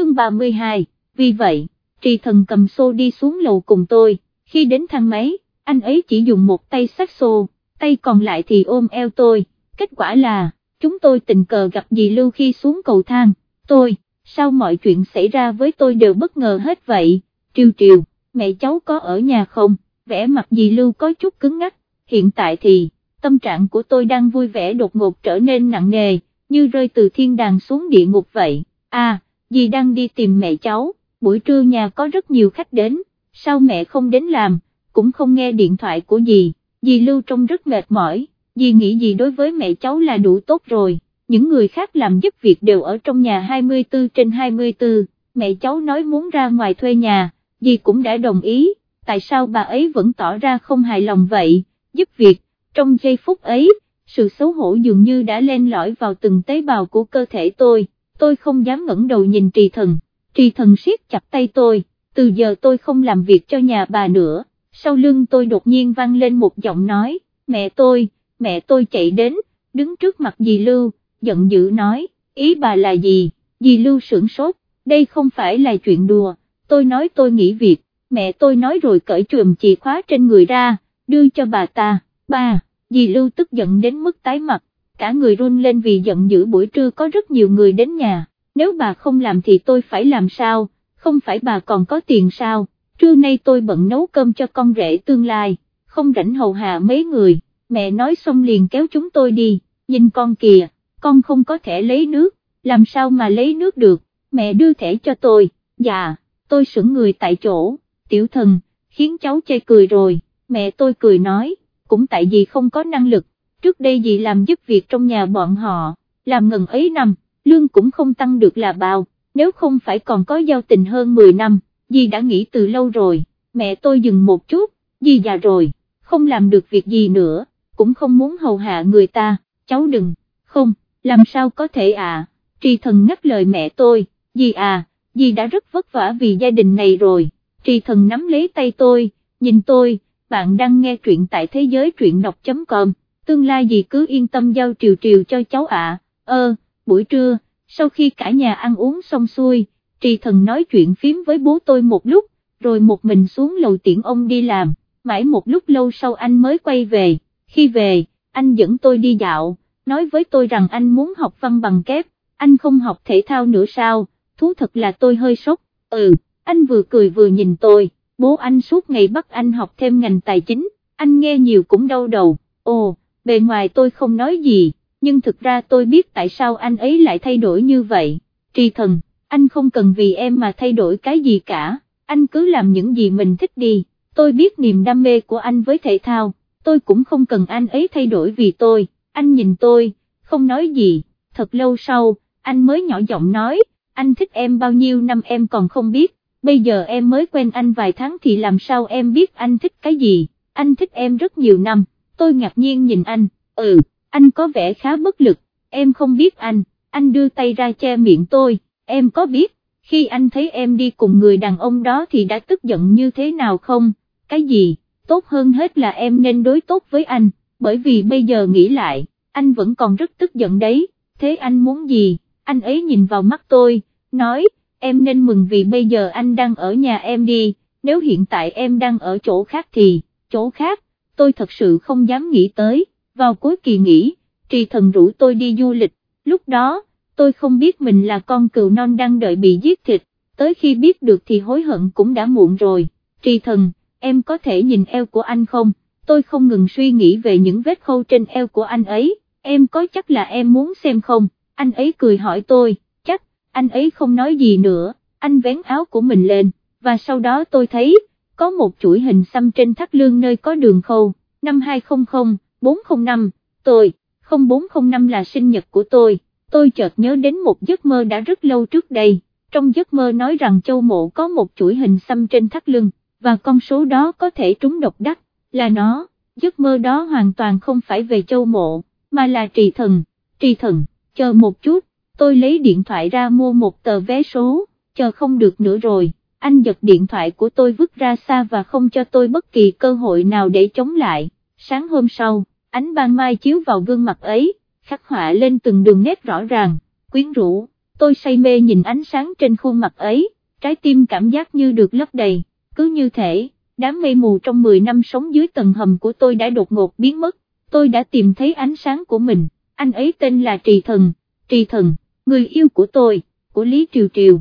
chương 32, vì vậy, trì thần cầm xô đi xuống lầu cùng tôi, khi đến thang máy, anh ấy chỉ dùng một tay sát xô, tay còn lại thì ôm eo tôi, kết quả là, chúng tôi tình cờ gặp dì Lưu khi xuống cầu thang, tôi, sao mọi chuyện xảy ra với tôi đều bất ngờ hết vậy, triều triều, mẹ cháu có ở nhà không, vẻ mặt dì Lưu có chút cứng ngắc, hiện tại thì, tâm trạng của tôi đang vui vẻ đột ngột trở nên nặng nề, như rơi từ thiên đàng xuống địa ngục vậy, à, dì đang đi tìm mẹ cháu, buổi trưa nhà có rất nhiều khách đến, sao mẹ không đến làm, cũng không nghe điện thoại của dì, dì Lưu trông rất mệt mỏi, dì nghĩ gì đối với mẹ cháu là đủ tốt rồi, những người khác làm giúp việc đều ở trong nhà 24 trên 24, mẹ cháu nói muốn ra ngoài thuê nhà, dì cũng đã đồng ý, tại sao bà ấy vẫn tỏ ra không hài lòng vậy, giúp việc, trong giây phút ấy, sự xấu hổ dường như đã len lỏi vào từng tế bào của cơ thể tôi, tôi không dám ngẩng đầu nhìn trì thần, trì thần siết chặt tay tôi, từ giờ tôi không làm việc cho nhà bà nữa, sau lưng tôi đột nhiên vang lên một giọng nói, mẹ tôi, mẹ tôi chạy đến, đứng trước mặt dì Lưu, giận dữ nói, ý bà là gì, dì Lưu sửng sốt, đây không phải là chuyện đùa, tôi nói tôi nghỉ việc, mẹ tôi nói rồi cởi chùm chìa khóa trên người ra, đưa cho bà ta, bà, dì Lưu tức giận đến mức tái mặt, cả người run lên vì giận dữ buổi trưa có rất nhiều người đến nhà, nếu bà không làm thì tôi phải làm sao, không phải bà còn có tiền sao, trưa nay tôi bận nấu cơm cho con rể tương lai, không rảnh hầu hạ mấy người, mẹ nói xong liền kéo chúng tôi đi, nhìn con kìa, con không có thể lấy nước, làm sao mà lấy nước được, mẹ đưa thẻ cho tôi, dạ, tôi sững người tại chỗ, tiểu thần, khiến cháu chê cười rồi, mẹ tôi cười nói, cũng tại vì không có năng lực, trước đây dì làm giúp việc trong nhà bọn họ, làm ngần ấy năm, lương cũng không tăng được là bao, nếu không phải còn có giao tình hơn 10 năm, dì đã nghĩ từ lâu rồi, mẹ tôi dừng một chút, dì già rồi, không làm được việc gì nữa, cũng không muốn hầu hạ người ta, cháu đừng, không, làm sao có thể à, trì thần ngắt lời mẹ tôi, dì à, dì đã rất vất vả vì gia đình này rồi, trì thần nắm lấy tay tôi, nhìn tôi, bạn đang nghe truyện tại thế giới truyện đọc.com, tương lai gì cứ yên tâm giao triều triều cho cháu ạ, ơ, buổi trưa, sau khi cả nhà ăn uống xong xuôi, trì thần nói chuyện phím với bố tôi một lúc, rồi một mình xuống lầu tiễn ông đi làm, mãi một lúc lâu sau anh mới quay về, khi về, anh dẫn tôi đi dạo, nói với tôi rằng anh muốn học văn bằng kép, anh không học thể thao nữa sao, thú thật là tôi hơi sốc, ừ, anh vừa cười vừa nhìn tôi, bố anh suốt ngày bắt anh học thêm ngành tài chính, anh nghe nhiều cũng đau đầu, ồ, bề ngoài tôi không nói gì, nhưng thực ra tôi biết tại sao anh ấy lại thay đổi như vậy, tri thần, anh không cần vì em mà thay đổi cái gì cả, anh cứ làm những gì mình thích đi, tôi biết niềm đam mê của anh với thể thao, tôi cũng không cần anh ấy thay đổi vì tôi, anh nhìn tôi, không nói gì, thật lâu sau, anh mới nhỏ giọng nói, anh thích em bao nhiêu năm em còn không biết, bây giờ em mới quen anh vài tháng thì làm sao em biết anh thích cái gì, anh thích em rất nhiều năm, tôi ngạc nhiên nhìn anh, ừ, anh có vẻ khá bất lực, em không biết anh, anh đưa tay ra che miệng tôi, em có biết, khi anh thấy em đi cùng người đàn ông đó thì đã tức giận như thế nào không, cái gì, tốt hơn hết là em nên đối tốt với anh, bởi vì bây giờ nghĩ lại, anh vẫn còn rất tức giận đấy, thế anh muốn gì, anh ấy nhìn vào mắt tôi, nói, em nên mừng vì bây giờ anh đang ở nhà em đi, nếu hiện tại em đang ở chỗ khác thì, chỗ khác, tôi thật sự không dám nghĩ tới, vào cuối kỳ nghỉ, trì thần rủ tôi đi du lịch, lúc đó, tôi không biết mình là con cừu non đang đợi bị giết thịt, tới khi biết được thì hối hận cũng đã muộn rồi, trì thần, em có thể nhìn eo của anh không, tôi không ngừng suy nghĩ về những vết khâu trên eo của anh ấy, em có chắc là em muốn xem không, anh ấy cười hỏi tôi, chắc, anh ấy không nói gì nữa, anh vén áo của mình lên, và sau đó tôi thấy, có một chuỗi hình xăm trên thắt lưng nơi có đường khâu, năm 200, 405, tôi, 0405 là sinh nhật của tôi, tôi chợt nhớ đến một giấc mơ đã rất lâu trước đây, trong giấc mơ nói rằng châu mộ có một chuỗi hình xăm trên thắt lưng, và con số đó có thể trúng độc đắc, là nó, giấc mơ đó hoàn toàn không phải về châu mộ, mà là trì thần, trì thần, chờ một chút, tôi lấy điện thoại ra mua một tờ vé số, chờ không được nữa rồi, anh giật điện thoại của tôi vứt ra xa và không cho tôi bất kỳ cơ hội nào để chống lại, sáng hôm sau, ánh ban mai chiếu vào gương mặt ấy, khắc họa lên từng đường nét rõ ràng, quyến rũ, tôi say mê nhìn ánh sáng trên khuôn mặt ấy, trái tim cảm giác như được lấp đầy, cứ như thể, đám mây mù trong 10 năm sống dưới tầng hầm của tôi đã đột ngột biến mất, tôi đã tìm thấy ánh sáng của mình, anh ấy tên là Trì Thần, Trì Thần, người yêu của tôi, của Lý Triều Triều.